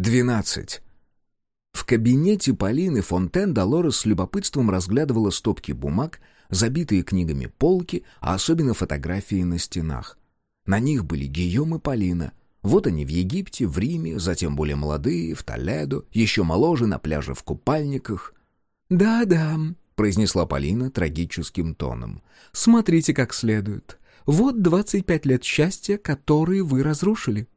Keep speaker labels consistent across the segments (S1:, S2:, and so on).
S1: 12. В кабинете Полины Фонтен Долорес с любопытством разглядывала стопки бумаг, забитые книгами полки, а особенно фотографии на стенах. На них были Гийом и Полина. Вот они в Египте, в Риме, затем более молодые, в Толедо, еще моложе, на пляже в купальниках.
S2: «Да-да», —
S1: произнесла Полина трагическим тоном.
S2: «Смотрите как следует. Вот двадцать пять лет счастья, которые вы разрушили».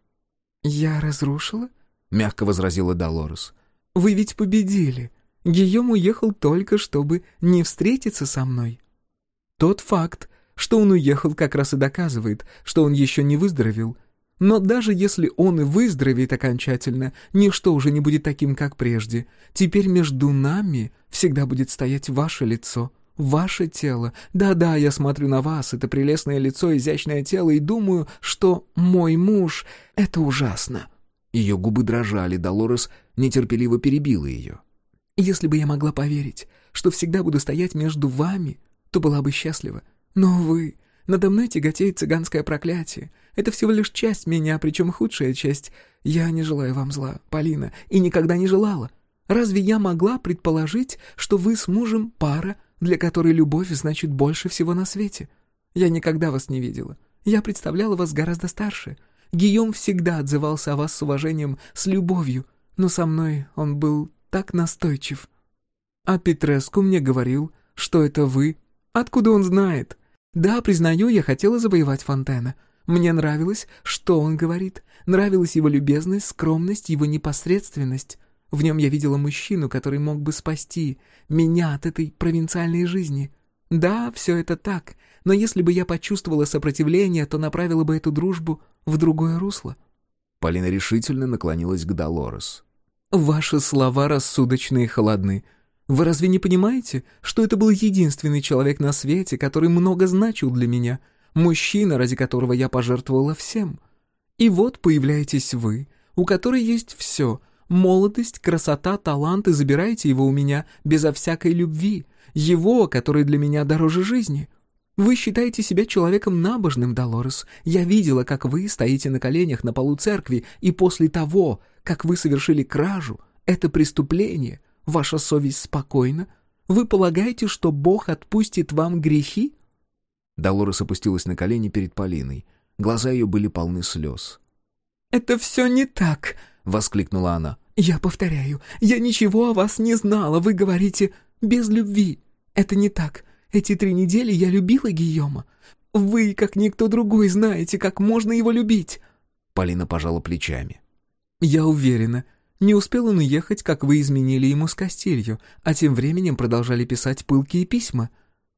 S2: «Я разрушила?»
S1: — мягко возразила Долорес.
S2: «Вы ведь победили. Гийом уехал только, чтобы не встретиться со мной. Тот факт, что он уехал, как раз и доказывает, что он еще не выздоровел. Но даже если он и выздоровеет окончательно, ничто уже не будет таким, как прежде. Теперь между нами всегда будет стоять ваше лицо, ваше тело. Да-да, я смотрю на вас, это прелестное лицо, изящное тело, и думаю, что мой муж — это ужасно».
S1: Ее губы дрожали, Долорес нетерпеливо перебила ее.
S2: «Если бы я могла поверить, что всегда буду стоять между вами, то была бы счастлива. Но вы... Надо мной тяготеет цыганское проклятие. Это всего лишь часть меня, причем худшая часть. Я не желаю вам зла, Полина, и никогда не желала. Разве я могла предположить, что вы с мужем пара, для которой любовь значит больше всего на свете? Я никогда вас не видела. Я представляла вас гораздо старше. Гийом всегда отзывался о вас с уважением, с любовью, но со мной он был так настойчив. А Петреску мне говорил, что это вы. Откуда он знает? Да, признаю, я хотела завоевать Фонтена. Мне нравилось, что он говорит. Нравилась его любезность, скромность, его непосредственность. В нем я видела мужчину, который мог бы спасти меня от этой провинциальной жизни. Да, все это так, но если бы я почувствовала сопротивление, то направила бы эту дружбу в другое русло.
S1: Полина решительно наклонилась к Долорес.
S2: «Ваши слова рассудочные и холодны. Вы разве не понимаете, что это был единственный человек на свете, который много значил для меня, мужчина, ради которого я пожертвовала всем? И вот появляетесь вы, у которой есть все — молодость, красота, талант, и забираете его у меня безо всякой любви, его, который для меня дороже жизни». Вы считаете себя человеком набожным, Долорес. Я видела, как вы стоите на коленях на полу церкви, и после того, как вы совершили кражу, это преступление, Ваша совесть спокойна? Вы полагаете, что Бог отпустит вам грехи?»
S1: Долорес опустилась на колени перед Полиной. Глаза ее были полны слез.
S2: «Это все не так!» — воскликнула она. «Я повторяю, я ничего о вас не знала. Вы говорите «без любви». Это не так. Эти три недели я любила Гийома. Вы, как никто другой, знаете, как можно его любить».
S1: Полина пожала плечами.
S2: «Я уверена, не успел он уехать, как вы изменили ему с Кастилью, а тем временем продолжали писать пылкие письма».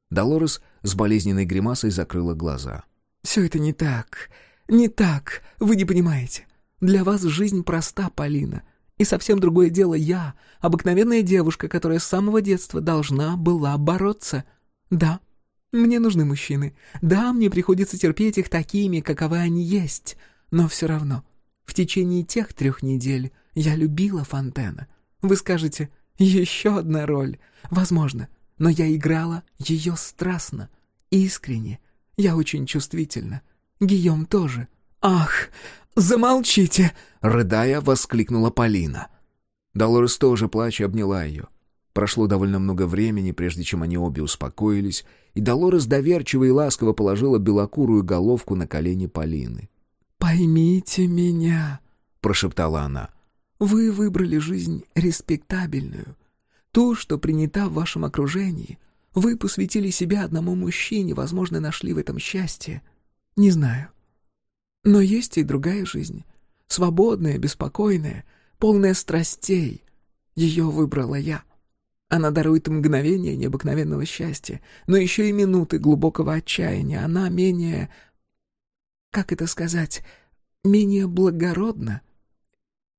S1: Долорес с болезненной гримасой закрыла глаза.
S2: «Все это не так. Не так. Вы не понимаете. Для вас жизнь проста, Полина. И совсем другое дело я, обыкновенная девушка, которая с самого детства должна была бороться. Да, мне нужны мужчины. Да, мне приходится терпеть их такими, каковы они есть. Но все равно, в течение тех трех недель я любила Фонтена. Вы скажете, еще одна роль. Возможно, но я играла ее страстно, искренне. Я очень чувствительна. Гийом тоже. Ах, замолчите!»
S1: Рыдая, воскликнула Полина. Долорес тоже, плача, обняла ее. Прошло довольно много времени, прежде чем они обе успокоились, и Долорес доверчиво и ласково положила белокурую головку на колени Полины.
S2: «Поймите меня», — прошептала
S1: она.
S2: Вы выбрали жизнь респектабельную, ту, что принята в вашем окружении. Вы посвятили себя одному мужчине, возможно, нашли в этом счастье. Не знаю. Но есть и другая жизнь, свободная, беспокойная, полная страстей. Ее выбрала я. Она дарует мгновение необыкновенного счастья, но еще и минуты глубокого отчаяния. Она менее... Как это сказать? Менее благородна,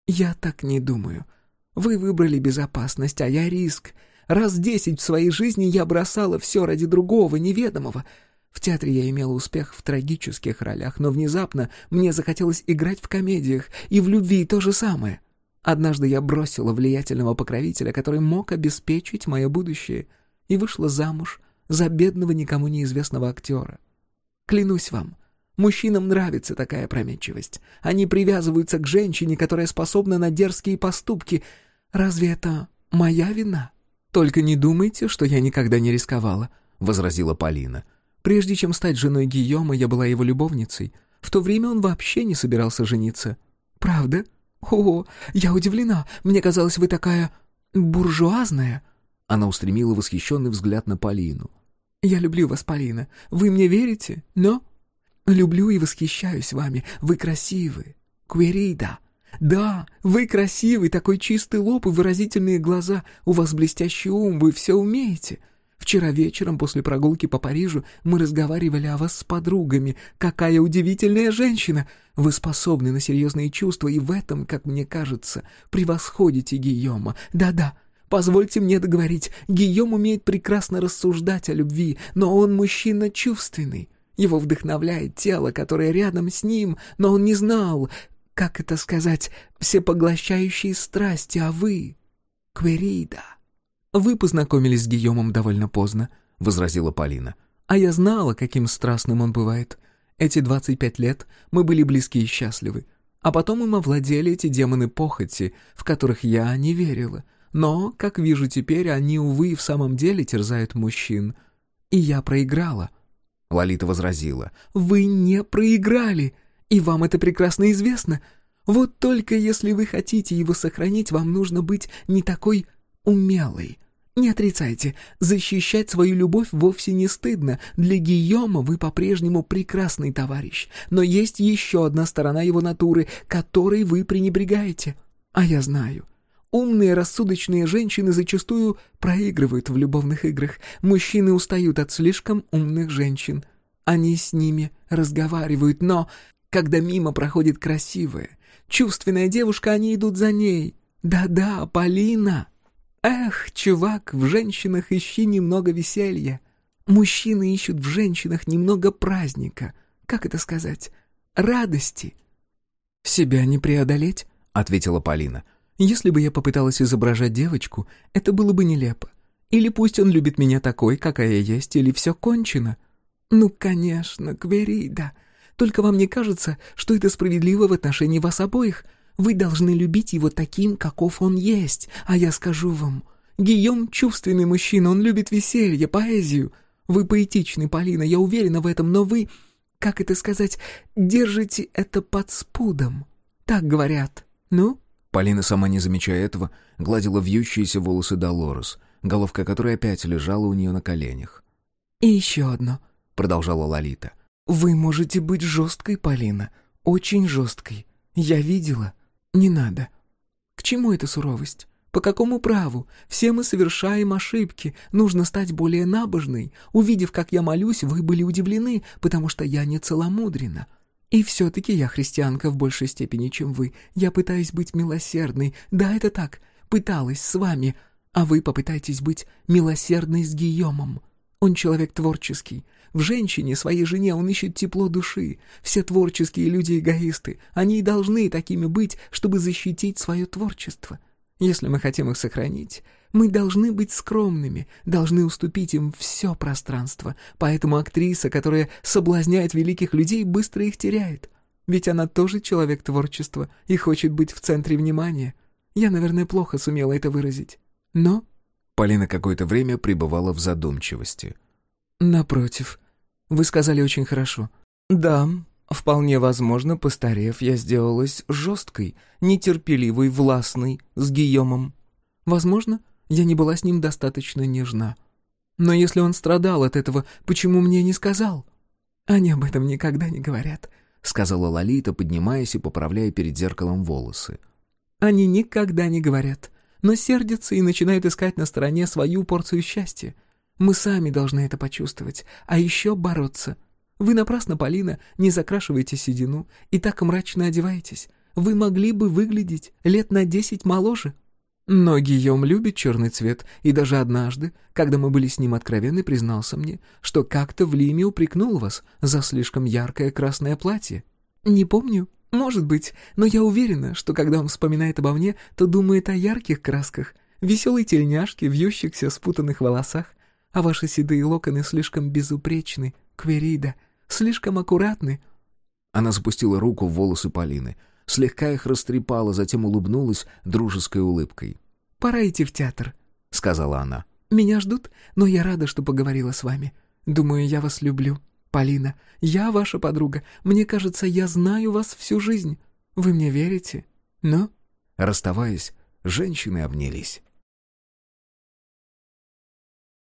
S2: «Я так не думаю. Вы выбрали безопасность, а я риск. Раз десять в своей жизни я бросала все ради другого, неведомого. В театре я имела успех в трагических ролях, но внезапно мне захотелось играть в комедиях, и в любви то же самое. Однажды я бросила влиятельного покровителя, который мог обеспечить мое будущее, и вышла замуж за бедного никому неизвестного актера. Клянусь вам, Мужчинам нравится такая опрометчивость. Они привязываются к женщине, которая способна на дерзкие поступки. Разве это моя вина? Только не думайте, что я никогда не рисковала, — возразила Полина. Прежде чем стать женой Гийома, я была его любовницей. В то время он вообще не собирался жениться. Правда? О, я удивлена. Мне казалось, вы такая буржуазная. Она устремила восхищенный взгляд на Полину. «Я люблю вас, Полина. Вы мне верите? Но...» «Люблю и восхищаюсь вами. Вы красивы. Кверида. Да, вы красивый, такой чистый лоб и выразительные глаза. У вас блестящий ум, вы все умеете. Вчера вечером после прогулки по Парижу мы разговаривали о вас с подругами. Какая удивительная женщина! Вы способны на серьезные чувства и в этом, как мне кажется, превосходите Гийома. Да-да, Позвольте мне договорить, Гийом умеет прекрасно рассуждать о любви, но он мужчина чувственный. Его вдохновляет тело, которое рядом с ним, но он не знал, как это сказать, всепоглощающие страсти, а вы — Кверида. «Вы познакомились с Гийомом довольно поздно», — возразила Полина. «А я знала, каким страстным он бывает. Эти двадцать пять лет мы были близки и счастливы. А потом им овладели эти демоны похоти, в которых я не верила. Но, как вижу теперь, они, увы, в самом деле терзают мужчин. И я проиграла». Лолита возразила. «Вы не проиграли, и вам это прекрасно известно. Вот только если вы хотите его сохранить, вам нужно быть не такой умелой». Не отрицайте, защищать свою любовь вовсе не стыдно. Для Гийома вы по-прежнему прекрасный товарищ. Но есть еще одна сторона его натуры, которой вы пренебрегаете. А я знаю, Умные, рассудочные женщины зачастую проигрывают в любовных играх. Мужчины устают от слишком умных женщин. Они с ними разговаривают, но когда мимо проходит красивая, чувственная девушка, они идут за ней. Да-да, Полина. Эх, чувак, в женщинах ищи немного веселья. Мужчины ищут в женщинах немного праздника. Как это сказать? Радости. «Себя не преодолеть», — ответила Полина. — если бы я попыталась изображать девочку, это было бы нелепо. Или пусть он любит меня такой, какая я есть, или все кончено. Ну, конечно, Кверида. Только вам не кажется, что это справедливо в отношении вас обоих? Вы должны любить его таким, каков он есть. А я скажу вам, Гийом — чувственный мужчина, он любит веселье, поэзию. Вы поэтичны, Полина, я уверена в этом, но вы, как это сказать, держите это под спудом. Так говорят. Ну?»
S1: Полина, сама не замечая этого, гладила вьющиеся волосы Долорес, головка которой опять лежала у нее на коленях.
S2: «И еще одно», — продолжала Лолита. «Вы можете быть жесткой, Полина, очень жесткой. Я видела. Не надо. К чему эта суровость? По какому праву? Все мы совершаем ошибки. Нужно стать более набожной. Увидев, как я молюсь, вы были удивлены, потому что я не целомудрена. И все-таки я христианка в большей степени, чем вы. Я пытаюсь быть милосердной. Да, это так. Пыталась с вами. А вы попытайтесь быть милосердной с Гийомом. Он человек творческий. В женщине, своей жене, он ищет тепло души. Все творческие люди эгоисты. Они и должны такими быть, чтобы защитить свое творчество. Если мы хотим их сохранить, мы должны быть скромными, должны уступить им все пространство. Поэтому актриса, которая соблазняет великих людей, быстро их теряет. Ведь она тоже человек творчества и хочет быть в центре внимания. Я, наверное, плохо сумела это выразить. Но...»
S1: Полина какое-то время пребывала в задумчивости.
S2: «Напротив. Вы сказали очень хорошо. Да, вполне возможно, постарев, я сделалась жесткой, нетерпеливой, властной, с Гийомом. Возможно, я не была с ним достаточно нежна. Но если он страдал от этого, почему мне не сказал? Они об этом никогда не говорят, — сказала Лолита, поднимаясь и поправляя перед зеркалом волосы. Они никогда не говорят, но сердятся и начинают искать на стороне свою порцию счастья. Мы сами должны это почувствовать, а еще бороться. Вы напрасно, Полина, не закрашиваете седину и так мрачно одеваетесь. Вы могли бы выглядеть лет на десять моложе. Но Гийом любит черный цвет, и даже однажды, когда мы были с ним откровенны, признался мне, что как-то в Лиме упрекнул вас за слишком яркое красное платье. Не помню, может быть, но я уверена, что когда он вспоминает обо мне, то думает о ярких красках, веселой тельняшке, вьющихся спутанных волосах, а ваши седые локоны слишком безупречны, Кверида, слишком аккуратны.
S1: Она запустила руку в волосы Полины, слегка их растрепала, затем улыбнулась дружеской улыбкой.
S2: «Пора идти в театр», — сказала она. «Меня ждут, но я рада, что поговорила с вами. Думаю, я вас люблю. Полина, я ваша подруга. Мне кажется, я знаю вас всю жизнь. Вы мне верите? Ну?»
S1: Расставаясь, женщины обнялись.